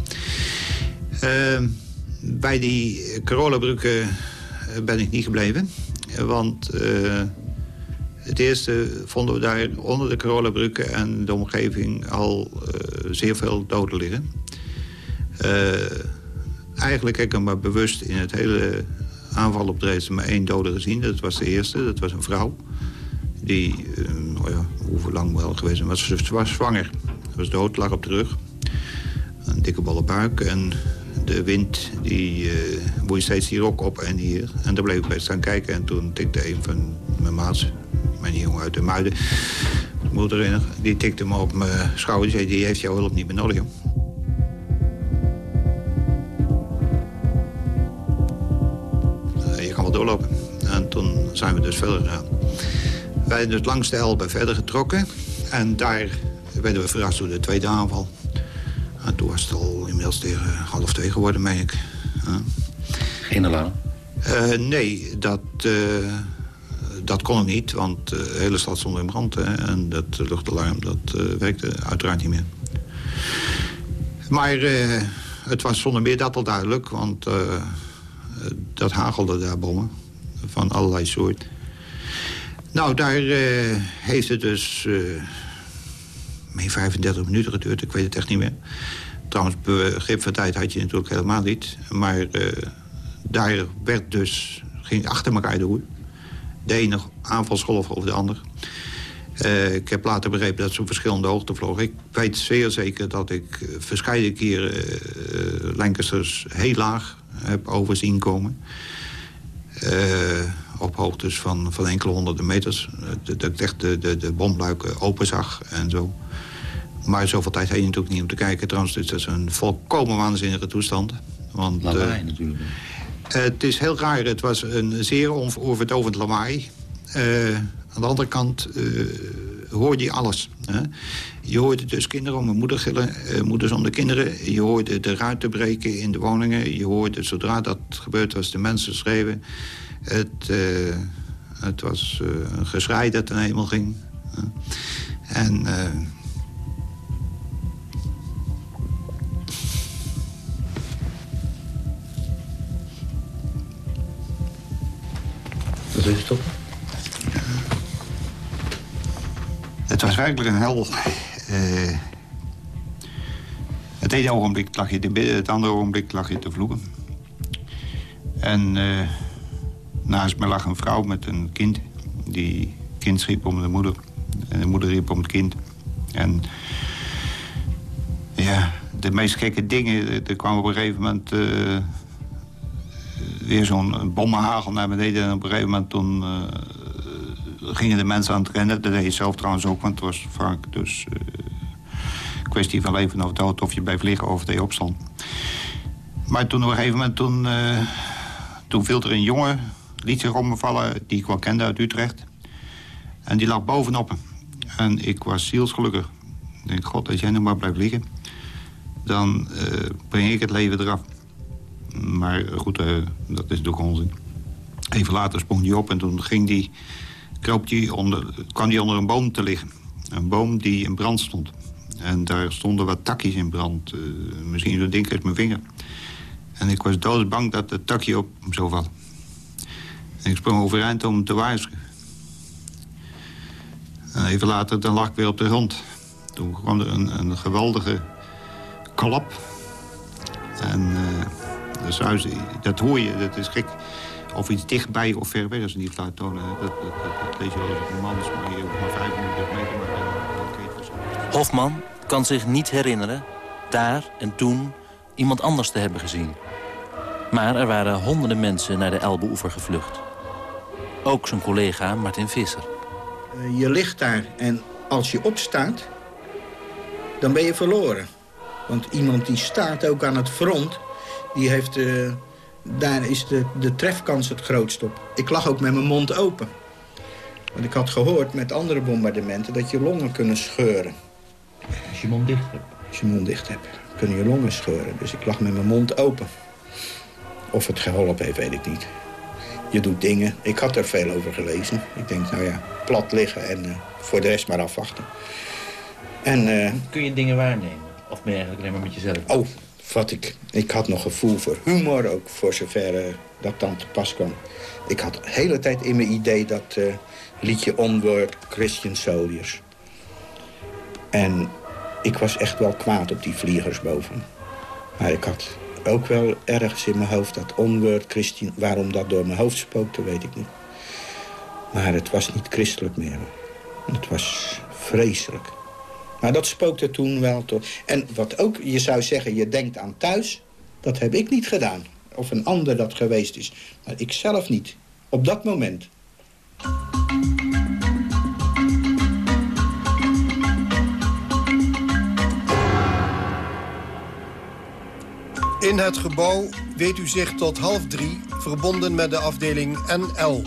S11: Uh, bij die Corolla-bruggen ben ik niet gebleven. Want het eerste vonden we daar onder de Corolla-bruggen en de omgeving al zeer veel doden liggen eigenlijk heb ik hem maar bewust in het hele aanval op Dresden maar één dode gezien. Dat was de eerste, dat was een vrouw. Die, uh, nou ja, hoe lang wel geweest was. Ze was zwanger. Ze was dood, lag op de rug. Een dikke bolle buik. En de wind die uh, steeds die rok op en hier. En daar bleef ik bij staan kijken. En toen tikte een van mijn maats, mijn jongen uit de Muiden... moeder die tikte me op mijn schouder. Die zei, die heeft jouw hulp niet meer nodig. Doorlopen. En toen zijn we dus verder gegaan. Wij zijn dus langs de Elbe verder getrokken. En daar werden we verrast door de tweede aanval. En toen was het al inmiddels tegen half twee geworden, meen ik. Ja.
S10: Geen alarm?
S11: Uh, nee, dat, uh, dat kon niet, want de hele stad stond in brand. Hè, en dat luchtalarm dat, uh, werkte uiteraard niet meer. Maar het was zonder meer dat al duidelijk, want dat hagelde daar bommen. Van allerlei soorten. Nou, daar uh, heeft het dus uh, meer 35 minuten geduurd. Ik weet het echt niet meer. Trouwens, begrip van tijd had je natuurlijk helemaal niet. Maar uh, daar werd dus, ging achter elkaar door. De ene aanvalsgolf over de andere. Uh, ik heb later begrepen dat ze op verschillende hoogte vlogen. Ik weet zeer zeker dat ik verschillende keren uh, Lancasters heel laag heb overzien komen. op hoogtes van, van enkele honderden meters. Dat ik echt de, de, de bomluiken open zag en zo. Maar zoveel tijd heb je natuurlijk niet om te kijken. Trouwens, dit is een volkomen waanzinnige toestand. Want,
S10: lawaai natuurlijk.
S11: het is heel raar. Het was een zeer oorverdovend lawaai. Aan de andere kant hoorde je alles. Hè? Je hoorde dus kinderen om hun moeder gillen, uh, moeders om de kinderen. Je hoorde de ruiten breken in de woningen. Je hoorde, zodra dat gebeurd was, de mensen schreeuwen. Het, uh, het was een geschrei dat ten hemel ging. En...
S10: Wat is het
S11: Het was werkelijk een hel. Uh, het ene ogenblik lag je te bidden, het andere ogenblik lag je te vloeken. En uh, naast me lag een vrouw met een kind. Die kind riep om de moeder. En de moeder riep om het kind. En ja, de meest gekke dingen. Er kwam op een gegeven moment uh, weer zo'n bommenhagel naar beneden. En op een gegeven moment toen gingen de mensen aan het rennen. Dat deed je zelf trouwens ook, want het was vaak dus uh, kwestie van leven of dood... of je bij vliegen of dat je opstond. Maar toen op een gegeven moment, toen, uh, toen viel er een jongen liet zich om me vallen, die ik wel kende uit Utrecht. En die lag bovenop hem. En ik was zielsgelukkig. Ik denk, god, als jij nog maar blijft liggen... dan eh, breng ik het leven eraf. Maar goed, uh, dat is toch onzin. Even later sprong hij op en toen ging die, kroop die onder, kwam hij onder een boom te liggen. Een boom die in brand stond. En daar stonden wat takjes in brand. Uh, misschien zo ding uit mijn vinger. En ik was doodsbang dat het takje op hem zou vallen. En ik sprong overeind om hem te waarschuwen. En even later dan lag ik weer op de grond. Toen kwam er een, een geweldige klap. En uh, dat, dat hoor je, dat is gek. Of iets dichtbij of ver weg als die fluit tonen. Dat, dat, dat, dat lees je wel eens op een man, maar je maar 500 meter. Maar,
S10: Hofman kan zich niet herinneren daar en toen iemand anders te hebben gezien. Maar er waren honderden mensen naar de Elbeoever gevlucht. Ook zijn collega Martin Visser.
S12: Uh, je ligt daar en als je opstaat, dan ben je verloren. Want iemand die staat ook aan het front, die heeft, uh, daar is de, de trefkans het grootst op. Ik lag ook met mijn mond open. Want ik had gehoord met andere bombardementen dat je longen kunnen scheuren.
S10: Als je mond dicht hebt?
S12: Als je mond dicht hebt, kunnen je longen scheuren. Dus ik lag met mijn mond open. Of het geholpen heeft, weet ik niet. Je doet dingen. Ik had er veel over gelezen. Ik denk, nou ja, plat liggen en uh, voor de rest maar afwachten. En, uh,
S10: Kun je dingen waarnemen? Of ben je eigenlijk alleen maar met jezelf?
S12: Oh, wat ik... Ik had nog gevoel voor humor, ook voor zover uh, dat dan te pas kwam. Ik had de hele tijd in mijn idee dat liedje Onward Christian Soldiers. En ik was echt wel kwaad op die vliegers boven. Maar ik had ook wel ergens in mijn hoofd dat onwoord Christian... waarom dat door mijn hoofd spookte, weet ik niet. Maar het was niet christelijk meer. Het was vreselijk. Maar dat spookte toen wel. En wat ook, je zou zeggen, je denkt aan thuis... dat heb ik niet gedaan. Of een ander dat geweest is. Maar ik zelf niet. Op dat moment.
S14: In het gebouw weet u zich tot half drie verbonden met de afdeling NL.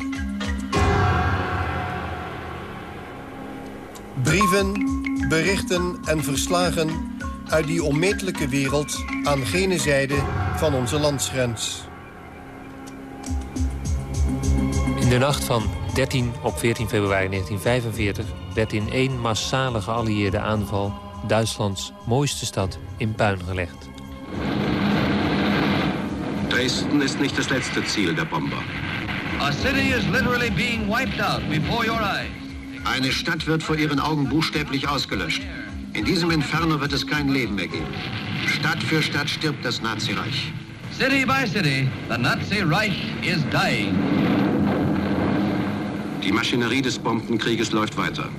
S14: Brieven, berichten en verslagen uit die onmetelijke wereld aan gene zijde van onze landsgrens.
S9: In de nacht van 13 op 14 februari 1945 werd in één massale geallieerde aanval Duitslands mooiste stad in puin gelegd.
S15: Dresden ist nicht das letzte Ziel der Bomber.
S16: A city is literally being wiped out before your eyes.
S15: Eine Stadt wird vor ihren Augen buchstäblich ausgelöscht. In diesem Inferno wird es kein Leben mehr geben. Stadt für Stadt stirbt das Nazireich.
S16: City by city, the Nazi Reich is dying.
S15: Die Maschinerie des Bombenkrieges läuft weiter.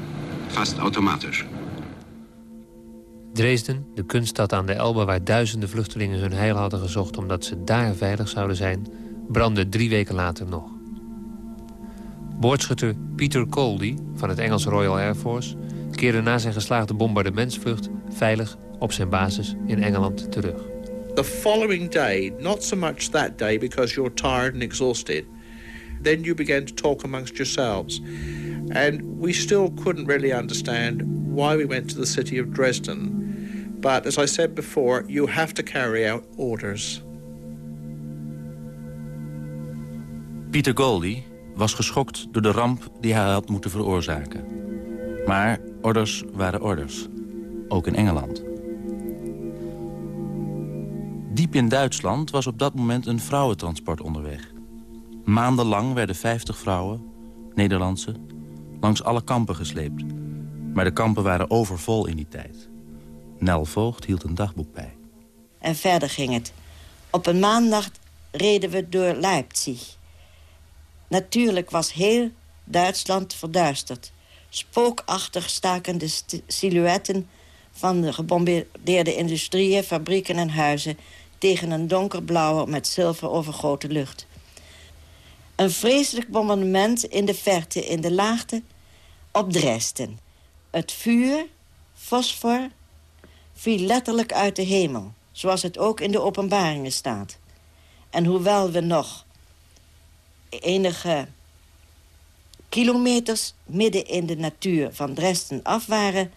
S15: Fast automatisch.
S9: Dresden, de kunststad aan de Elbe waar duizenden vluchtelingen hun heil hadden gezocht omdat ze daar veilig zouden zijn, brandde drie weken later nog. Boordschutter Peter Coldy van het Engelse Royal Air Force keerde na zijn geslaagde bombardementsvlucht veilig op zijn basis in Engeland terug.
S13: The following day, not so much that day because you're tired and exhausted, then you began to talk amongst yourselves. And we still couldn't really understand why we went to the city of Dresden. But as I said before, you have to carry out orders.
S10: Peter Goldie was geschokt door de ramp die hij had moeten veroorzaken. Maar orders waren orders. Ook in Engeland. Diep in Duitsland was op dat moment een vrouwentransport onderweg. Maandenlang werden 50 vrouwen, Nederlandse, langs alle kampen gesleept. Maar de kampen waren overvol in die tijd. Nel Voogd hield een dagboek bij.
S6: En verder ging het. Op een maandag reden we door Leipzig. Natuurlijk was heel Duitsland verduisterd. Spookachtig staken de silhouetten van de gebombardeerde industrieën, fabrieken en huizen... tegen een donkerblauwe met zilver overgoten lucht. Een vreselijk bombardement in de verte, in de laagte, op Dresden. Het vuur, fosfor, viel letterlijk uit de hemel, zoals het ook in de openbaringen staat. En hoewel we nog enige kilometers midden in de natuur van Dresden af waren...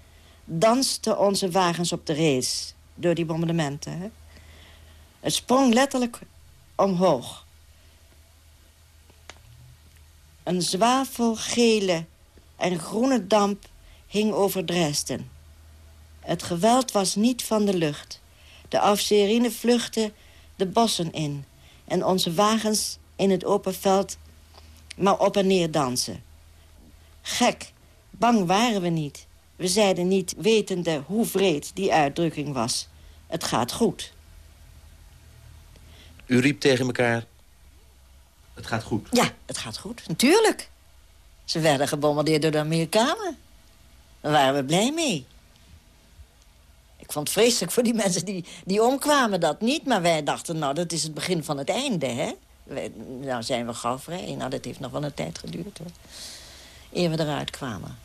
S6: dansten onze wagens op de race door die bombardementen. Hè? Het sprong letterlijk omhoog. Een zwavelgele en groene damp hing over Dresden. Het geweld was niet van de lucht. De afserine vluchtten de bossen in... en onze wagens in het open veld maar op en neer dansen. Gek, bang waren we niet. We zeiden niet, wetende hoe vreed die uitdrukking was. Het gaat goed.
S17: U riep tegen elkaar... Het gaat goed.
S6: Ja, het gaat goed, natuurlijk. Ze werden gebombardeerd door de Amerikanen. Daar waren we blij mee. Ik vond het vreselijk voor die mensen die, die omkwamen, dat niet. Maar wij dachten, nou, dat is het begin van het einde, hè? Wij, nou zijn we gauw vrij. Nou, dat heeft nog wel een tijd geduurd, hoor. Eer we eruit kwamen.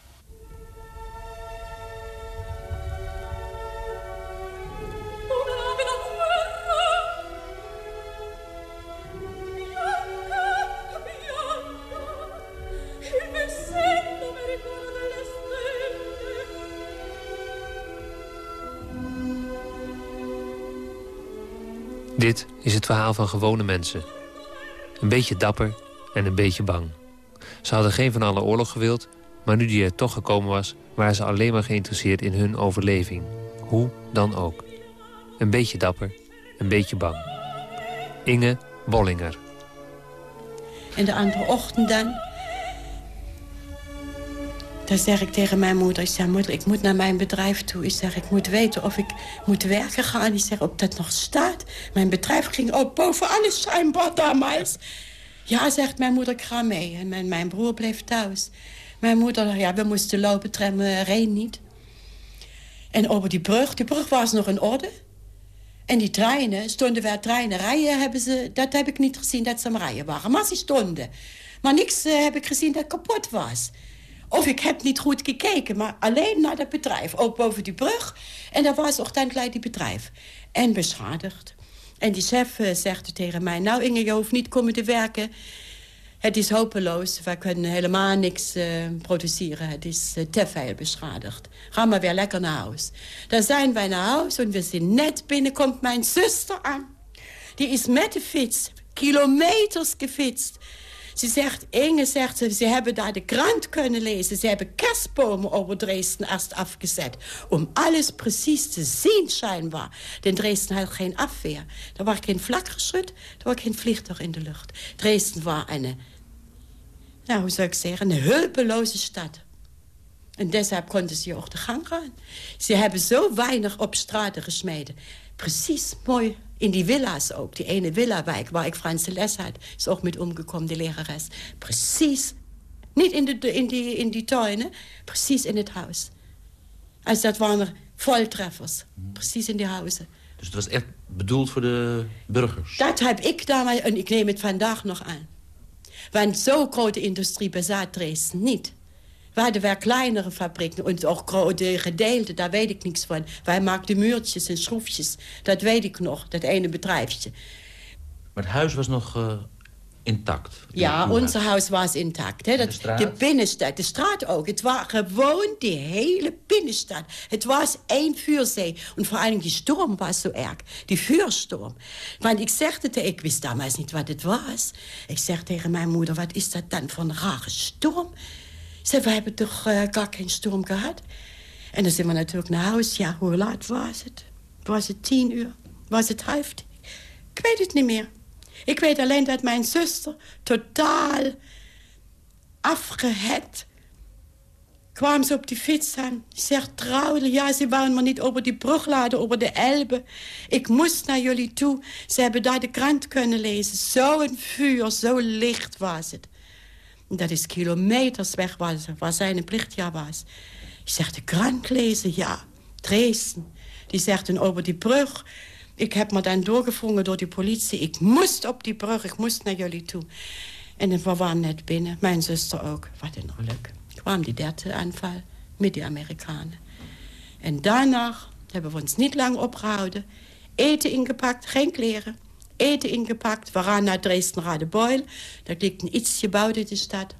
S9: Dit is het verhaal van gewone mensen. Een beetje dapper en een beetje bang. Ze hadden geen van alle oorlog gewild, maar nu die er toch gekomen was... waren ze alleen maar geïnteresseerd in hun overleving. Hoe dan ook. Een beetje dapper, een beetje bang. Inge Bollinger.
S6: En de andere ochtend dan... Dan zeg ik tegen mijn moeder, ik zeg, moeder, ik moet naar mijn bedrijf toe. Ik zeg, ik moet weten of ik moet werken gaan. Ik zeg, op dat nog staat. Mijn bedrijf ging ook boven alles schijnbaar damals. Ja, zegt mijn moeder, ik ga mee. En mijn, mijn broer bleef thuis. Mijn moeder, ja, we moesten lopen, tram reed niet. En over die brug, die brug was nog in orde. En die treinen, stonden waar treinen rijden, hebben ze, dat heb ik niet gezien dat ze am rijden waren. Maar ze stonden. Maar niks uh, heb ik gezien dat kapot was. Of ik heb niet goed gekeken, maar alleen naar dat bedrijf. Ook boven die brug. En daar was uiteindelijk die bedrijf. En beschadigd. En die chef uh, zegt tegen mij... Nou Inge, je hoeft niet komen te werken. Het is hopeloos. We kunnen helemaal niks uh, produceren. Het is uh, te veel beschadigd. Ga maar weer lekker naar huis. Dan zijn wij naar huis en we zijn net binnen. Komt mijn zuster aan. Die is met de fiets kilometers gefietst ze zegt, Inge zegt, ze, ze hebben daar de krant kunnen lezen. Ze hebben kerstbomen over Dresden eerst afgezet. Om alles precies te zien, schijnbaar. Denn Dresden had geen afweer. Er was geen vlakgeschut, er was geen vliegtuig in de lucht. Dresden was een, nou, hoe zou ik zeggen, een hulpeloze stad. En deshalb konden ze ook de gang gaan. Ze hebben zo weinig op straten gesmeden. Precies mooi in die villa's ook. Die ene villa-wijk waar ik Franse les had... is ook met omgekomen, de lerares. Precies, niet in, de, in, die, in die tuinen, precies in het huis. Als dat waren er voltreffers, precies in die huizen.
S17: Dus het was echt bedoeld voor de burgers?
S6: Dat heb ik daarmee, en ik neem het vandaag nog aan. Want zo'n grote industrie bezaat Dresden niet. We hadden wel kleinere fabrieken en ook grote gedeelten, daar weet ik niks van. Wij maakten muurtjes en schroefjes, dat weet ik nog, dat ene bedrijfje.
S17: Maar het huis was nog uh, intact?
S6: Ja, ons huis was intact. Hè. Dat, de, de binnenstad, de straat ook. Het was gewoon de hele binnenstad. Het was één vuurzee. En vor allem die storm was zo erg. Die vuurstorm. Want ik zegde tegen, ik wist damals niet wat het was. Ik zeg tegen mijn moeder, wat is dat dan voor een rare storm? Ze we hebben toch uh, gar geen storm gehad? En dan zijn we natuurlijk naar huis. Ja, hoe laat was het? Was het tien uur? Was het half? Ik weet het niet meer. Ik weet alleen dat mijn zuster totaal afgehet kwam ze op die fiets aan. Zegt trouwelijk, ja, ze wouden me niet over die brug laden, over de Elbe. Ik moest naar jullie toe. Ze hebben daar de krant kunnen lezen. Zo'n vuur, zo licht was het. Dat is kilometers weg waar, zijn plichtjaar was. Ik zeg, de krant lezen? Ja, Dresden. Die zegt dan over die brug. Ik heb me dan doorgevrongen door die politie. Ik moest op die brug, ik moest naar jullie toe. En we waren net binnen, mijn zuster ook. Wat een geluk. kwam die derde aanval met die Amerikanen. En daarna hebben we ons niet lang opgehouden. Eten ingepakt, geen kleren. Eten ingepakt. We gaan naar Dresden-Radebeul. Dat ligt een ietsje buiten de stad.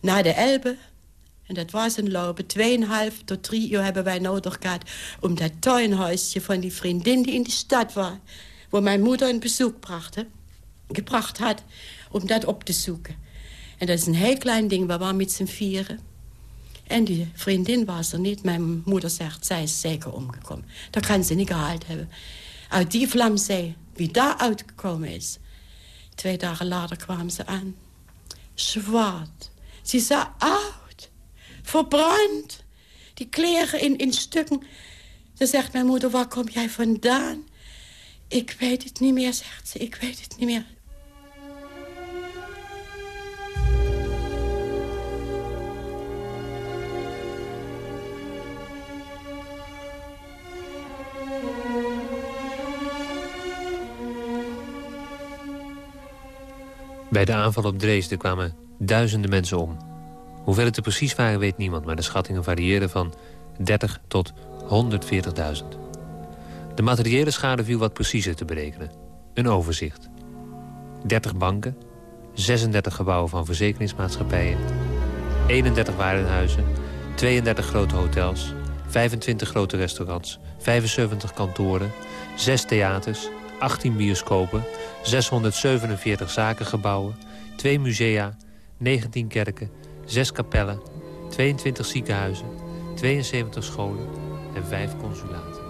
S6: Naar de Elbe. En dat was een lopen. Tweeënhalf tot drie uur hebben wij nodig gehad... om dat tuinhuisje van die vriendin die in de stad was... waar mijn moeder een bezoek bracht, gebracht had, om dat op te zoeken. En dat is een heel klein ding, we waren met z'n vieren. En die vriendin was er niet. Mijn moeder zegt, zij is zeker omgekomen. Dat kan ze niet gehaald hebben. Uit die vlamzee, wie daar uitgekomen is. Twee dagen later kwamen ze aan. Zwart. Ze zag oud. Verbrand. Die kleren in, in stukken. Ze zegt mijn moeder, waar kom jij vandaan? Ik weet het niet meer, zegt ze. Ik weet het niet meer.
S9: Bij de aanval op Dresden kwamen duizenden mensen om. Hoeveel het er precies waren weet niemand... maar de schattingen varieerden van 30 tot 140.000. De materiële schade viel wat preciezer te berekenen. Een overzicht. 30 banken, 36 gebouwen van verzekeringsmaatschappijen... 31 warenhuizen, 32 grote hotels... 25 grote restaurants, 75 kantoren, 6 theaters, 18 bioscopen... 647 zakengebouwen, 2 musea, 19 kerken, 6 kapellen, 22 ziekenhuizen, 72 scholen en 5 consulaten.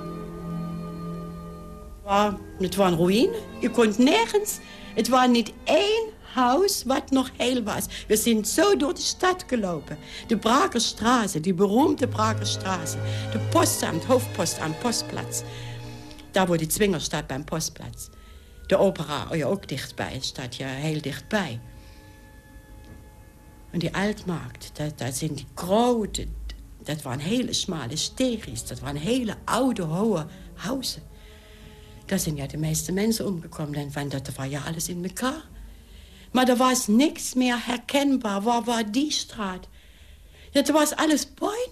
S6: Het was een ruïne. Je kon nergens. Het was niet één huis wat nog heel was. We zijn zo door de stad gelopen. De Brakerstraße, die beroemde Brakerstraße. De postamt, hoofdpostamt, postplaats. Daar wordt die Zwingerstad bij een postplaats. De opera, oh ja, ook dichtbij, staat ja heel dichtbij. En die Altmarkt, dat, dat zijn die grote... Dat waren hele smale steegjes. Dat waren hele oude, hoge huizen. Daar zijn ja de meeste mensen omgekomen. En van dat was ja alles in elkaar. Maar er was niks meer herkenbaar. Waar was die straat? Het was alles puin.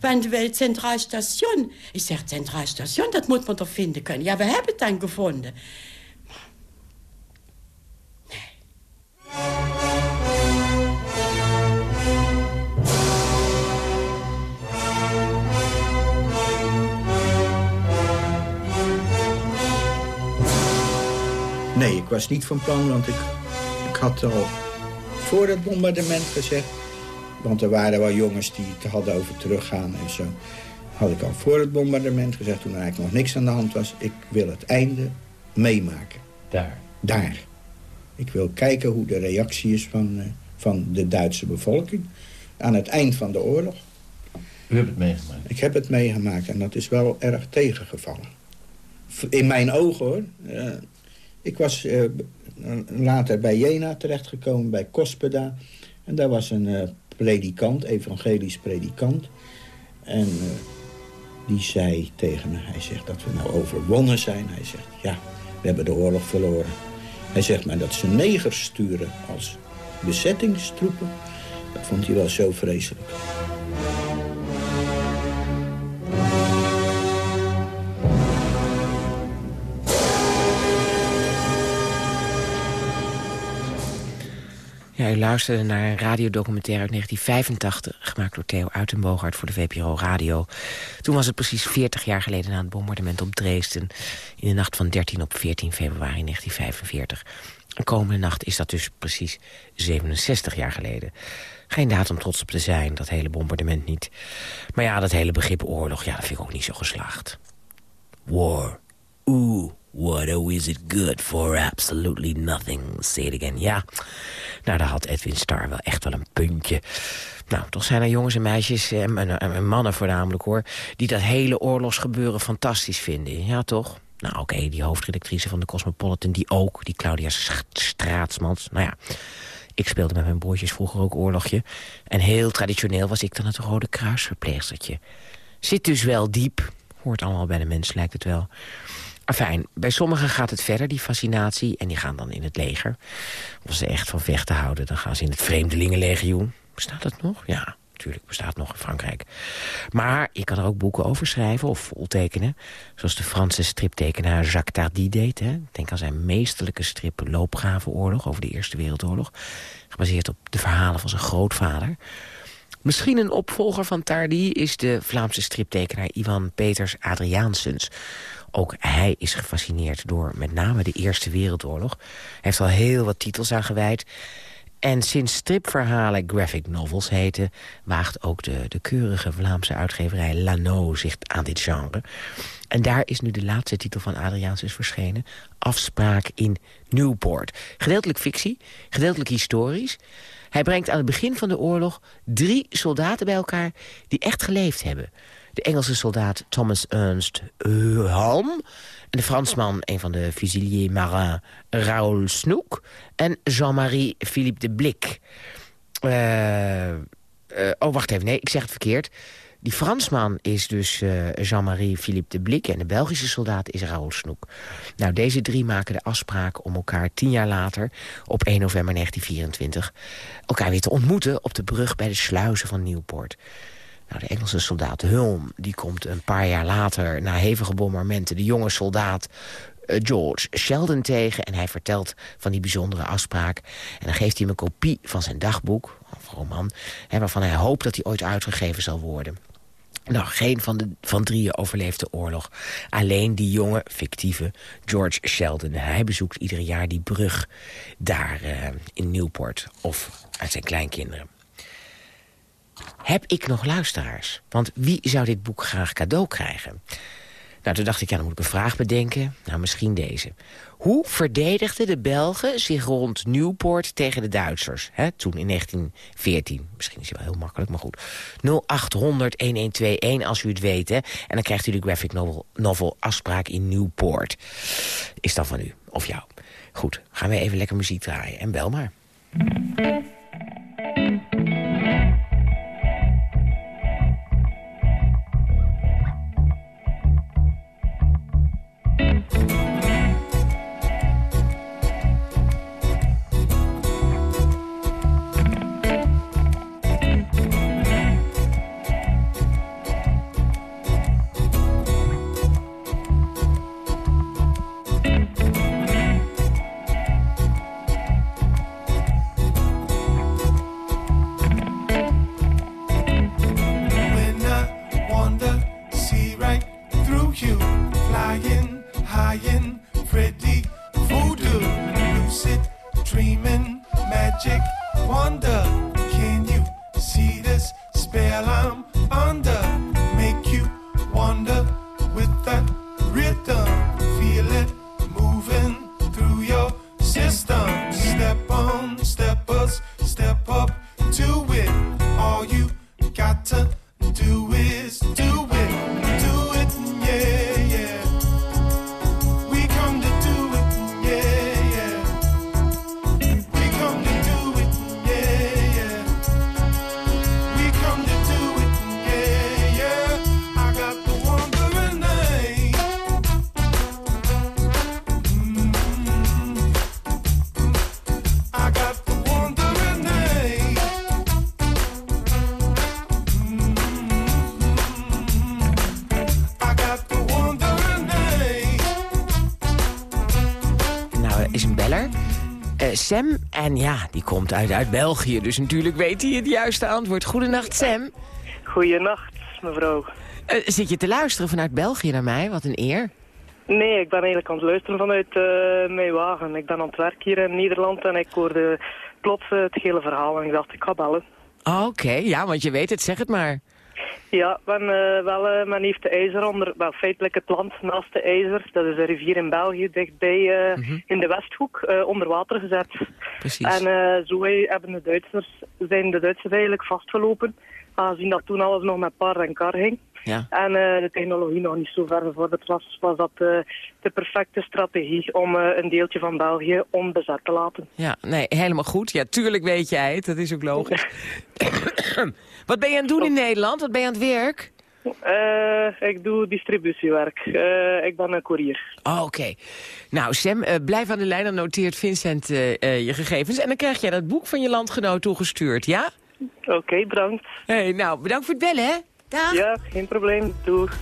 S6: Want het Centraal Station... Ik zeg, Centraal Station, dat moet men toch vinden kunnen. Ja, we hebben het dan gevonden.
S12: Nee, ik was niet van plan, want ik, ik had al voor het bombardement gezegd... want er waren wel jongens die het hadden over teruggaan en zo... had ik al voor het bombardement gezegd, toen er eigenlijk nog niks aan de hand was... ik wil het einde meemaken.
S17: Daar?
S12: Daar. Ik wil kijken hoe de reactie is van, uh, van de Duitse bevolking... aan het eind van de oorlog.
S17: U hebt het meegemaakt?
S12: Ik heb het meegemaakt en dat is wel erg tegengevallen. In mijn ogen, hoor. Uh, ik was uh, later bij Jena terechtgekomen, bij Kospeda. En daar was een predikant, evangelisch predikant. En uh, die zei tegen me, hij zegt dat we nou overwonnen zijn. Hij zegt, ja, we hebben de oorlog verloren. Hij zegt maar dat ze negers sturen als bezettingstroepen. Dat vond hij wel zo vreselijk.
S4: Ja, u luisterde naar een radiodocumentaire uit 1985... gemaakt door Theo Uitenbogart voor de VPRO Radio. Toen was het precies 40 jaar geleden na het bombardement op Dresden... in de nacht van 13 op 14 februari 1945. En komende nacht is dat dus precies 67 jaar geleden. Geen datum trots op te zijn, dat hele bombardement niet. Maar ja, dat hele begrip oorlog, ja, dat vind ik ook niet zo geslaagd. War. Oeh. What is it good for absolutely nothing. Say it again. Ja, nou daar had Edwin Starr wel echt wel een puntje. Nou, toch zijn er jongens en meisjes, en, en, en mannen voornamelijk hoor... die dat hele oorlogsgebeuren fantastisch vinden. Ja, toch? Nou oké, die hoofdredactrice van de Cosmopolitan, die ook. Die Claudia Straatsmans. Nou ja, ik speelde met mijn broertjes vroeger ook oorlogje. En heel traditioneel was ik dan het Rode Kruisverpleegstertje. Zit dus wel diep. Hoort allemaal bij de mens, lijkt het wel. Fijn, bij sommigen gaat het verder, die fascinatie. En die gaan dan in het leger. Als ze echt van vechten houden, dan gaan ze in het Vreemdelingenlegioen. Bestaat dat nog? Ja, natuurlijk, bestaat nog in Frankrijk. Maar je kan er ook boeken over schrijven of voltekenen. Zoals de Franse striptekenaar Jacques Tardy deed. Hè. Denk aan zijn meesterlijke strip Loopgravenoorlog over de Eerste Wereldoorlog. Gebaseerd op de verhalen van zijn grootvader. Misschien een opvolger van Tardy is de Vlaamse striptekenaar Ivan Peters Adriaansens. Ook hij is gefascineerd door met name de Eerste Wereldoorlog. Hij heeft al heel wat titels aan gewijd. En sinds stripverhalen graphic novels heten... waagt ook de, de keurige Vlaamse uitgeverij Lano zich aan dit genre. En daar is nu de laatste titel van Adriaansens verschenen. Afspraak in Newport. Gedeeltelijk fictie, gedeeltelijk historisch. Hij brengt aan het begin van de oorlog drie soldaten bij elkaar... die echt geleefd hebben. De Engelse soldaat Thomas Ernst Halm... en de Fransman, een van de fusiliers marins, Raoul Snoek... en Jean-Marie Philippe de Blik. Eh, eh, oh, wacht even, nee, ik zeg het verkeerd. Die Fransman is dus uh, Jean-Marie Philippe de Blik... en de Belgische soldaat is Raoul Snoek. Nou, deze drie maken de afspraak om elkaar tien jaar later... op 1 november 1924 elkaar weer te ontmoeten... op de brug bij de sluizen van Nieuwpoort. Nou, de Engelse soldaat Hulm die komt een paar jaar later... na hevige bombardementen de jonge soldaat uh, George Sheldon tegen... en hij vertelt van die bijzondere afspraak. En dan geeft hij hem een kopie van zijn dagboek, of roman... Hè, waarvan hij hoopt dat hij ooit uitgegeven zal worden. Nou, geen van de van drieën overleeft de oorlog. Alleen die jonge, fictieve George Sheldon. Hij bezoekt ieder jaar die brug daar uh, in Newport. Of uit zijn kleinkinderen. Heb ik nog luisteraars? Want wie zou dit boek graag cadeau krijgen? Nou, toen dacht ik, ja, dan moet ik een vraag bedenken. Nou, misschien deze. Hoe verdedigden de Belgen zich rond Newport tegen de Duitsers? Hè, toen in 1914. Misschien is het wel heel makkelijk, maar goed. 0800-1121 als u het weet. En dan krijgt u de graphic novel, novel Afspraak in Newport. Is dan van u of jou. Goed, gaan we even lekker muziek draaien. En bel maar. pretty voodoo, lucid dreaming, magic wonder. En ja, die komt uit, uit België, dus natuurlijk weet hij het juiste antwoord. Goedenacht, Sam.
S18: Goedenacht, mevrouw.
S4: Uh, zit je te luisteren vanuit België naar mij? Wat een eer.
S18: Nee, ik ben eigenlijk aan het luisteren vanuit uh, mijn wagen. Ik ben aan het werk hier in Nederland en ik hoorde plots uh, het hele verhaal en ik dacht, ik ga bellen.
S4: Oké, ja, want je weet het, zeg het maar.
S18: Ja, men, uh, wel, uh, men heeft de IJzer onder, wel, feitelijk het land naast de IJzer, dat is een rivier in België, dichtbij uh, mm -hmm. in de Westhoek, onder water gezet.
S4: Precies.
S18: En zo hebben de Duitsers, zijn de Duitsers eigenlijk vastgelopen, aangezien dat toen alles nog met paard en kar ging.
S4: Ja.
S18: En de technologie nog niet zo ver gevorderd was, was dat de perfecte strategie om een deeltje van België onbezet te laten.
S4: Ja, nee, helemaal goed. Ja, tuurlijk weet jij het, dat is ook logisch. Wat ben je aan het doen in Nederland? Wat ben je aan het werk?
S18: Uh, ik doe distributiewerk. Uh, ik ben een koerier.
S4: Oh, oké. Okay. Nou, Sam, uh, blijf aan de lijn. Dan noteert Vincent je gegevens. En dan krijg jij dat boek van je landgenoot toegestuurd, ja?
S18: Oké, bedankt.
S4: hey, nou, bedankt voor het bellen, hè?
S18: Ja, geen probleem. Doeg.